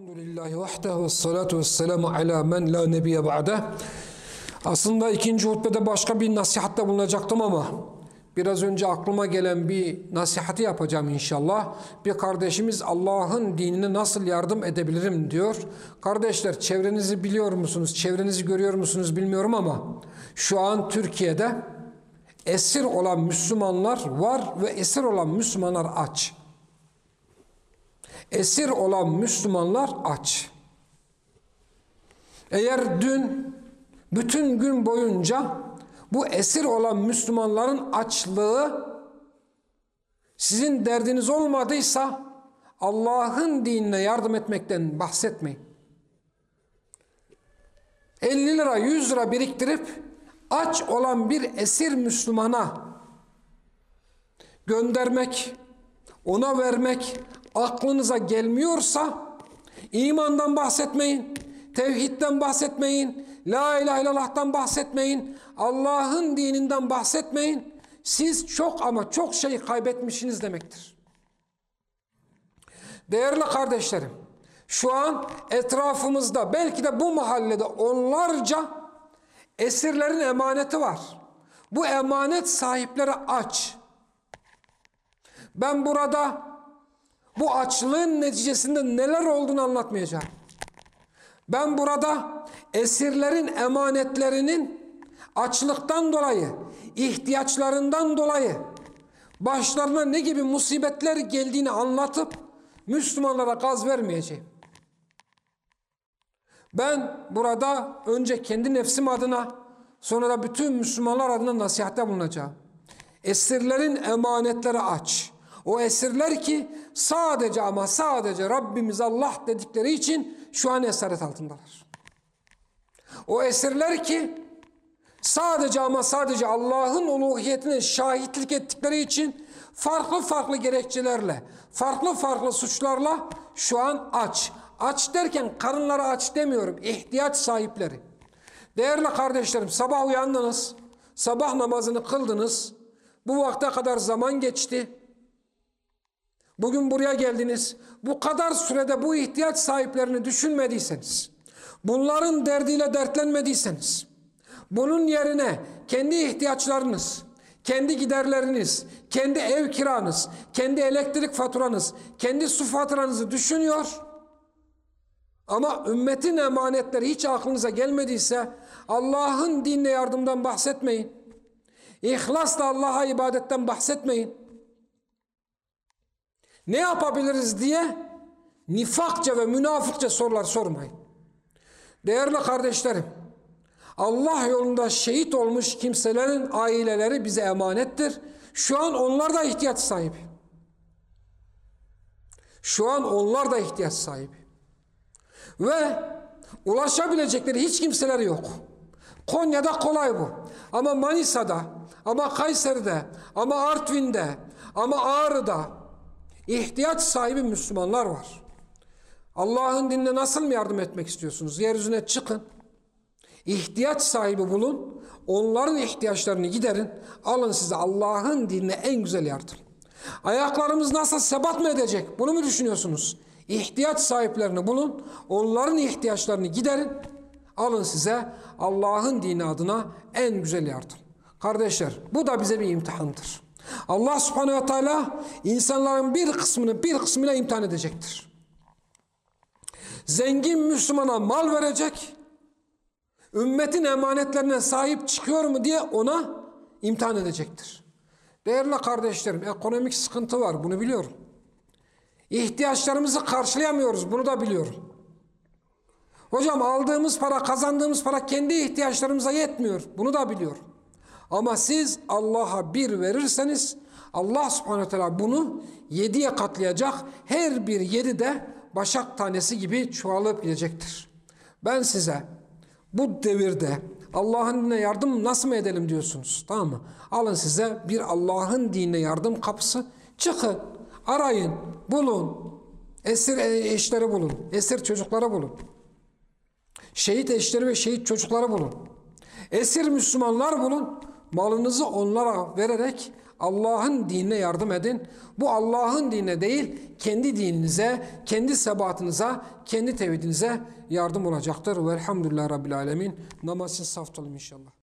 Elhamdülillahi vahdehu ve salatu ve selamu ala men la nebiye ba'de. Aslında ikinci hutbede başka bir nasihatte bulunacaktım ama biraz önce aklıma gelen bir nasihati yapacağım inşallah. Bir kardeşimiz Allah'ın dinine nasıl yardım edebilirim diyor. Kardeşler çevrenizi biliyor musunuz? Çevrenizi görüyor musunuz bilmiyorum ama şu an Türkiye'de esir olan Müslümanlar var ve esir olan Müslümanlar aç. Esir olan Müslümanlar aç. Eğer dün bütün gün boyunca bu esir olan Müslümanların açlığı sizin derdiniz olmadıysa Allah'ın dinine yardım etmekten bahsetmeyin. 50 lira 100 lira biriktirip aç olan bir esir Müslümana göndermek, ona vermek aklınıza gelmiyorsa imandan bahsetmeyin, tevhidden bahsetmeyin, la ilahe illallah'tan bahsetmeyin, Allah'ın dininden bahsetmeyin. Siz çok ama çok şey kaybetmişsiniz demektir. Değerli kardeşlerim, şu an etrafımızda belki de bu mahallede onlarca esirlerin emaneti var. Bu emanet sahipleri aç. Ben burada bu açlığın neticesinde neler olduğunu anlatmayacağım. Ben burada esirlerin emanetlerinin açlıktan dolayı, ihtiyaçlarından dolayı başlarına ne gibi musibetler geldiğini anlatıp Müslümanlara gaz vermeyeceğim. Ben burada önce kendi nefsim adına sonra da bütün Müslümanlar adına nasihatte bulunacağım. Esirlerin emanetleri aç. O esirler ki sadece ama sadece Rabbimiz Allah dedikleri için şu an esaret altındalar. O esirler ki sadece ama sadece Allah'ın uluhiyetine şahitlik ettikleri için farklı farklı gerekçelerle, farklı farklı suçlarla şu an aç. Aç derken karınları aç demiyorum, ihtiyaç sahipleri. Değerli kardeşlerim sabah uyandınız, sabah namazını kıldınız, bu vakte kadar zaman geçti. Bugün buraya geldiniz. Bu kadar sürede bu ihtiyaç sahiplerini düşünmediyseniz, bunların derdiyle dertlenmediyseniz, bunun yerine kendi ihtiyaçlarınız, kendi giderleriniz, kendi ev kiranız, kendi elektrik faturanız, kendi su faturanızı düşünüyor ama ümmetin emanetleri hiç aklınıza gelmediyse Allah'ın dinle yardımdan bahsetmeyin. İhlasla Allah'a ibadetten bahsetmeyin ne yapabiliriz diye nifakça ve münafıkça sorular sormayın. Değerli kardeşlerim, Allah yolunda şehit olmuş kimselerin aileleri bize emanettir. Şu an onlar da ihtiyaç sahibi. Şu an onlar da ihtiyaç sahibi. Ve ulaşabilecekleri hiç kimseleri yok. Konya'da kolay bu. Ama Manisa'da, ama Kayseri'de, ama Artvin'de, ama Ağrı'da, ihtiyaç sahibi Müslümanlar var. Allah'ın dinine nasıl mı yardım etmek istiyorsunuz? Yeryüzüne çıkın. İhtiyaç sahibi bulun. Onların ihtiyaçlarını giderin. Alın size Allah'ın dinine en güzel yardım. Ayaklarımız nasıl sebat mı edecek? Bunu mu düşünüyorsunuz? İhtiyaç sahiplerini bulun. Onların ihtiyaçlarını giderin. Alın size Allah'ın dini adına en güzel yardım. Kardeşler bu da bize bir imtihandır. Allah subhanehu ve teala insanların bir kısmını bir kısmıyla imtihan edecektir. Zengin Müslümana mal verecek, ümmetin emanetlerine sahip çıkıyor mu diye ona imtihan edecektir. Değerli kardeşlerim ekonomik sıkıntı var bunu biliyorum. İhtiyaçlarımızı karşılayamıyoruz bunu da biliyorum. Hocam aldığımız para kazandığımız para kendi ihtiyaçlarımıza yetmiyor bunu da biliyorum. Ama siz Allah'a bir verirseniz Allah subhanahu teala bunu yediye katlayacak. Her bir yedi de başak tanesi gibi çoğalıp gidecektir. Ben size bu devirde Allah'ın dinine yardım nasıl mı edelim diyorsunuz. Tamam mı? Alın size bir Allah'ın dinine yardım kapısı. Çıkın, arayın, bulun. Esir eşleri bulun. Esir çocukları bulun. Şehit eşleri ve şehit çocukları bulun. Esir Müslümanlar bulun malınızı onlara vererek Allah'ın dinine yardım edin. Bu Allah'ın dinine değil, kendi dininize, kendi sebatınıza, kendi tevhidinize yardım olacaktır. Velhamdülillah Rabbil Alemin. Namazın saf inşallah.